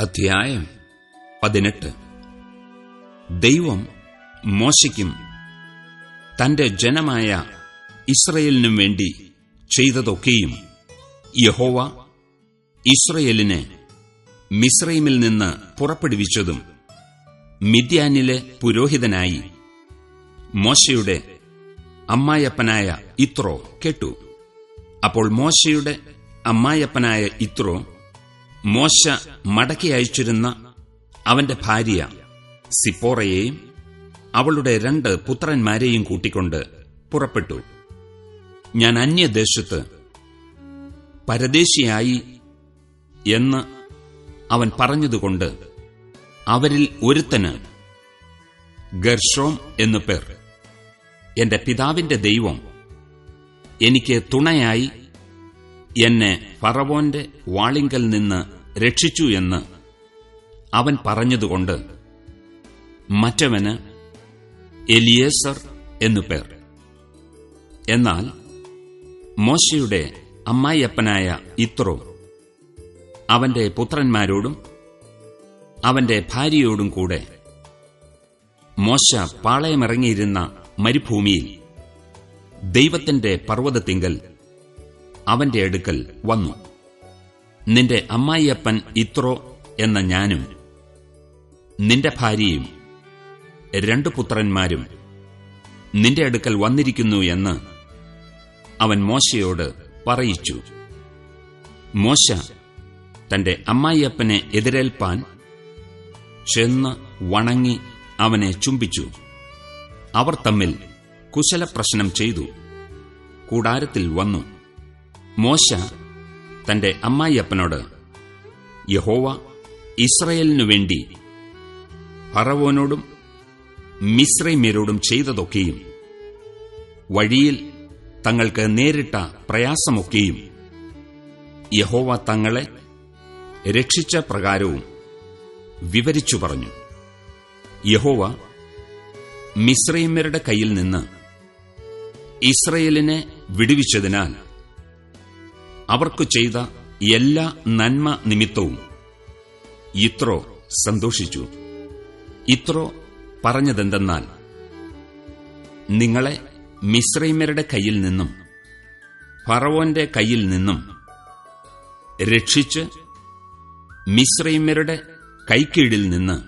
അധ്യായം പതിനെട്ട്. ദൈവം മോശയ്ക്കും തന്റെ ജനമായ ഇസ്രയേലിനും വേണ്ടി ചെയ്തതൊക്കെയും യഹോവ ഇസ്രയേലിനെ മിസ്രൈമിൽ നിന്ന് പുറപ്പെടുവിച്ചതും മിദ്യാനിലെ പുരോഹിതനായി മോശയുടെ അമ്മായപ്പനായ ഇത്രോ കേട്ടു. അപ്പോൾ മോശയുടെ അമ്മായപ്പനായ ഇത്രോ മോശ മടക്കി അയച്ചിരുന്ന അവന്റെ ഭാര്യ സിപ്പോറയെയും അവളുടെ രണ്ട് പുത്രന്മാരെയും കൂട്ടിക്കൊണ്ട് പുറപ്പെട്ടു. ഞാൻ അന്യദേശത്ത് പരദേശിയായി എന്ന് അവൻ പറഞ്ഞതുകൊണ്ട് അവരിൽ ഒരുത്തന് ഗർഷോം എന്നു പേർ. എന്റെ പിതാവിന്റെ ദൈവം എനിക്ക് തുണയായി എന്നെ ഫറവോന്റെ വാളിങ്കൽ നിന്ന് രക്ഷിച്ചു എന്ന് അവൻ പറഞ്ഞതുകൊണ്ട് മറ്റവന് എലിയേസർ എന്നു പേർ. എന്നാൽ മോശയുടെ അമ്മായിയപ്പനായ ഇത്രോ അവന്റെ പുത്രന്മാരോടും അവന്റെ ഭാര്യയോടും കൂടെ മോശ പാളയമിറങ്ങിയിരുന്ന മരുഭൂമിയിൽ ദൈവത്തിന്റെ പർവതത്തിങ്കൽ അവന്റെ അടുക്കൽ വന്നു. നിന്റെ അമ്മായിയപ്പൻ ഇത്രോ എന്ന ഞാനും നിന്റെ ഭാര്യയും രണ്ടു പുത്രന്മാരും നിന്റെ അടുക്കൽ വന്നിരിക്കുന്നു എന്ന് അവൻ മോശയോട് പറയിച്ചു. മോശ തന്റെ അമ്മായിയപ്പനെ എതിരേൽപ്പാൻ ചെന്ന് വണങ്ങി അവനെ ചുംബിച്ചു. അവർ തമ്മിൽ കുശലപ്രശ്നം ചെയ്തു. കൂടാരത്തിൽ വന്നു. മോശ തന്റെ അമ്മായിയപ്പനോട് യഹോവ ഇസ്രയേലിനു വേണ്ടി ഫറവോനോടും മിശ്രൈമ്യരോടും ചെയ്തതൊക്കെയും വഴിയിൽ തങ്ങൾക്ക് നേരിട്ട പ്രയാസമൊക്കെയും യഹോവ തങ്ങളെ രക്ഷിച്ച പ്രകാരവും വിവരിച്ചു പറഞ്ഞു. യഹോവ മിശ്രൈമ്യരുടെ കയ്യിൽ നിന്ന് ഇസ്രയേലിനെ വിടുവിച്ചതിനാൽ അവർക്കു ചെയ്ത എല്ലാ നന്മ നിമിത്തവും ഇത്രോ സന്തോഷിച്ചു. ഇത്രോ പറഞ്ഞതെന്തെന്നാൽ നിങ്ങളെ മിശ്രൈമരുടെ കയ്യിൽ നിന്നും ഫറവോന്റെ കയ്യിൽ നിന്നും രക്ഷിച്ച് മിശ്രൈമരുടെ കൈക്കീഴിൽ നിന്ന്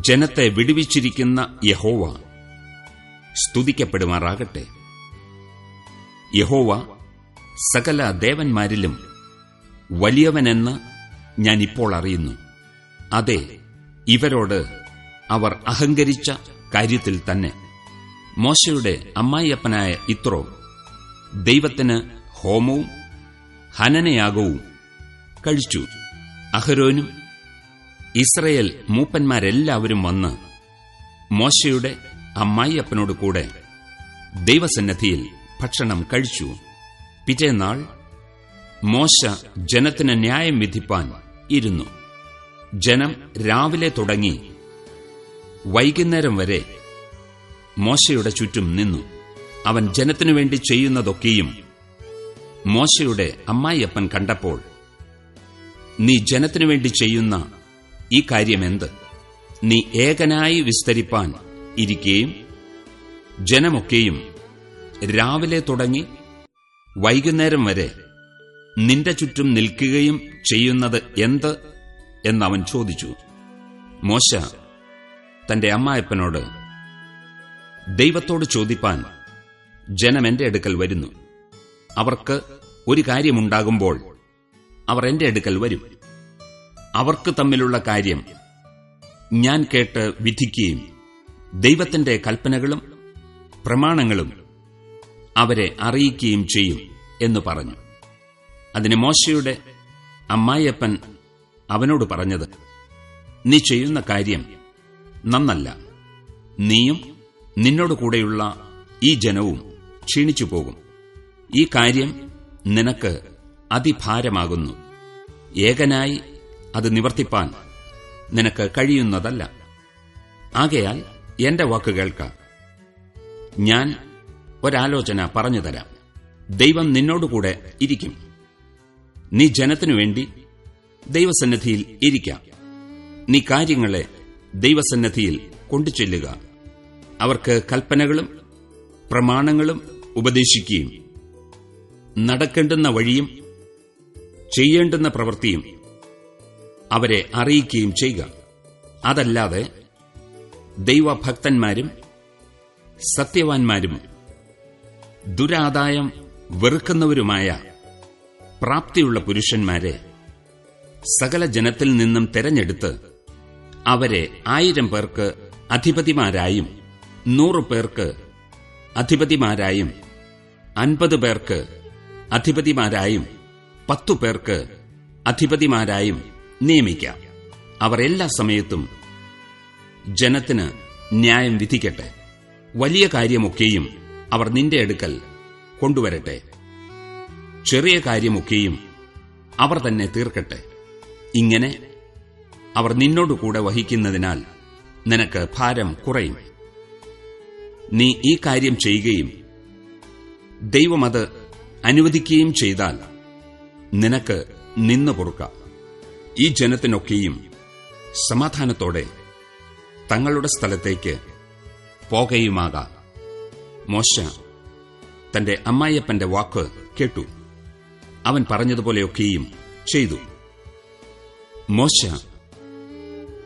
ജനത്തെ വിടുവിച്ചിരിക്കുന്ന യഹോവ സ്തുതിക്കപ്പെടുമാറാകട്ടെ. യഹോവ സകല ദേവന്മാരിലും വലിയവനെന്ന് ഞാൻ ഇപ്പോൾ അറിയുന്നു. അതെ ഇവരോട് അവർ അഹങ്കരിച്ച കാര്യത്തിൽ തന്നെ. മോശയുടെ അമ്മായിയപ്പനായ ഇത്രോ ദൈവത്തിന് ഹോമവും ഹനനയാഗവും കഴിച്ചു. അഹരോനും ഇസ്രയേൽ മൂപ്പന്മാരെല്ലാവരും വന്ന് മോശയുടെ അമ്മായിയപ്പനോട് കൂടെ ദൈവസന്നദ്ധിയിൽ ഭക്ഷണം കഴിച്ചു. പിറ്റേനാൾ മോശ ജനത്തിന് ന്യായം വിധിപ്പാൻ ഇരുന്നു. ജനം രാവിലെ തുടങ്ങി. വൈകുന്നേരം വരെ മോശയുടെ ചുറ്റും നിന്നു. അവൻ ജനത്തിനു വേണ്ടി ചെയ്യുന്നതൊക്കെയും മോശയുടെ അമ്മായിയപ്പൻ കണ്ടപ്പോൾ നീ ജനത്തിനു വേണ്ടി ചെയ്യുന്ന ഈ കാര്യമെന്ത്? നീ ഏകനായി വിസ്തരിപ്പാൻ ഇരിക്കുകയും ജനമൊക്കെയും രാവിലെ തുടങ്ങി വൈകുന്നേരം വരെ നിന്റെ ചുറ്റും നിൽക്കുകയും ചെയ്യുന്നത് എന്ത്? എന്നവൻ ചോദിച്ചു. മോശ തന്റെ അമ്മായപ്പനോട് ദൈവത്തോട് ചോദിപ്പാൻ ജനം എന്റെ അടുക്കൽ വരുന്നു. അവർക്ക് ഒരു കാര്യമുണ്ടാകുമ്പോൾ അവർ എന്റെ അടുക്കൽ വരും. അവർക്ക് തമ്മിലുള്ള കാര്യം ഞാൻ കേട്ട് വിധിക്കുകയും ദൈവത്തിന്റെ കൽപ്പനകളും പ്രമാണങ്ങളും അവരെ അറിയിക്കുകയും ചെയ്യും എന്ന് പറഞ്ഞു. അതിന് മോശയുടെ അമ്മായിയപ്പൻ അവനോട് പറഞ്ഞത് നീ ചെയ്യുന്ന കാര്യം നന്നല്ല. നീയും നിന്നോട് കൂടെയുള്ള ഈ ജനവും ക്ഷീണിച്ചു പോകും. ഈ കാര്യം നിനക്ക് അതിഭാരമാകുന്നു. ഏകനായി അത് നിവർത്തിപ്പാൻ നിനക്ക് കഴിയുന്നതല്ല. ആകയാൽ എന്റെ വാക്ക് ഞാൻ ഒരാലോചന പറഞ്ഞു തരാം. ദൈവം നിന്നോടുകൂടെ ഇരിക്കും. നീ ജനത്തിനു വേണ്ടി ദൈവസന്നിധിയിൽ ഇരിക്കാം. നീ കാര്യങ്ങളെ ദൈവസന്നിധിയിൽ കൊണ്ടുചെല്ലുക. അവർക്ക് കൽപ്പനകളും പ്രമാണങ്ങളും ഉപദേശിക്കുകയും നടക്കേണ്ടുന്ന വഴിയും ചെയ്യേണ്ടുന്ന പ്രവൃത്തിയും അവരെ അറിയിക്കുകയും ചെയ്യുക. അതല്ലാതെ ദൈവഭക്തന്മാരും സത്യവാൻമാരും ദുരാദായം വെറുക്കുന്നവരുമായ പ്രാപ്തിയുള്ള പുരുഷന്മാരെ സകല ജനത്തിൽ നിന്നും തെരഞ്ഞെടുത്ത് അവരെ ആയിരം പേർക്ക് അധിപതിമാരായും നൂറു പേർക്ക് അധിപതിമാരായും അൻപത് പേർക്ക് അധിപതിമാരായും പത്തു പേർക്ക് അധിപതിമാരായും നിയമിക്കാം. അവർ എല്ലാ സമയത്തും ജനത്തിന് ന്യായം വിധിക്കട്ടെ. വലിയ കാര്യമൊക്കെയും അവർ നിന്റെ അടുക്കൽ കൊണ്ടുവരട്ടെ. ചെറിയ കാര്യമൊക്കെയും അവർ തന്നെ തീർക്കട്ടെ. ഇങ്ങനെ അവർ നിന്നോടുകൂടെ വഹിക്കുന്നതിനാൽ നിനക്ക് ഭാരം കുറയും. നീ ഈ കാര്യം ചെയ്യുകയും ദൈവമത് അനുവദിക്കുകയും ചെയ്താൽ നിനക്ക് നിന്നു പൊറുക്കാം. ഈ ജനത്തിനൊക്കെയും സമാധാനത്തോടെ തങ്ങളുടെ സ്ഥലത്തേക്ക് പോകുകയുമാകാം മോശ തന്റെ അമ്മായിയപ്പന്റെ വാക്ക് കേട്ടു. അവൻ പറഞ്ഞതുപോലെയൊക്കെയും ചെയ്തു. മോശ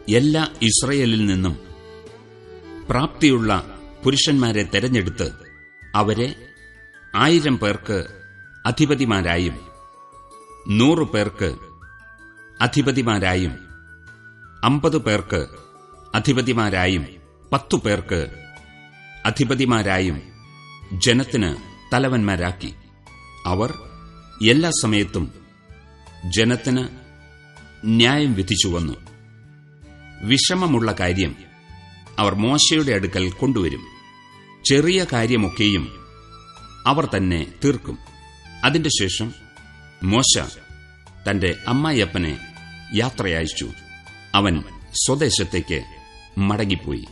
എല്ലാ ഇസ്രയേലിൽ നിന്നും പ്രാപ്തിയുള്ള പുരുഷന്മാരെ തെരഞ്ഞെടുത്ത് അവരെ ആയിരം പേർക്ക് അധിപതിമാരായും നൂറു പേർക്ക് അധിപതിമാരായും അമ്പത് പേർക്ക് അധിപതിമാരായും പത്തു പേർക്ക് അധിപതിമാരായും ജനത്തിന് തലവന്മാരാക്കി. അവർ എല്ലാ സമയത്തും ജനത്തിന് ന്യായം വിധിച്ചു വന്നു. വിഷമമുള്ള കാര്യം അവർ മോശയുടെ അടുക്കൽ കൊണ്ടുവരും. ചെറിയ കാര്യമൊക്കെയും അവർ തന്നെ തീർക്കും. അതിന്റെ ശേഷം മോശ തന്റെ അമ്മായിയപ്പനെ യാത്രയച്ചു അവൻ സ്വദേശത്തേക്ക് മടങ്ങിപ്പോയി.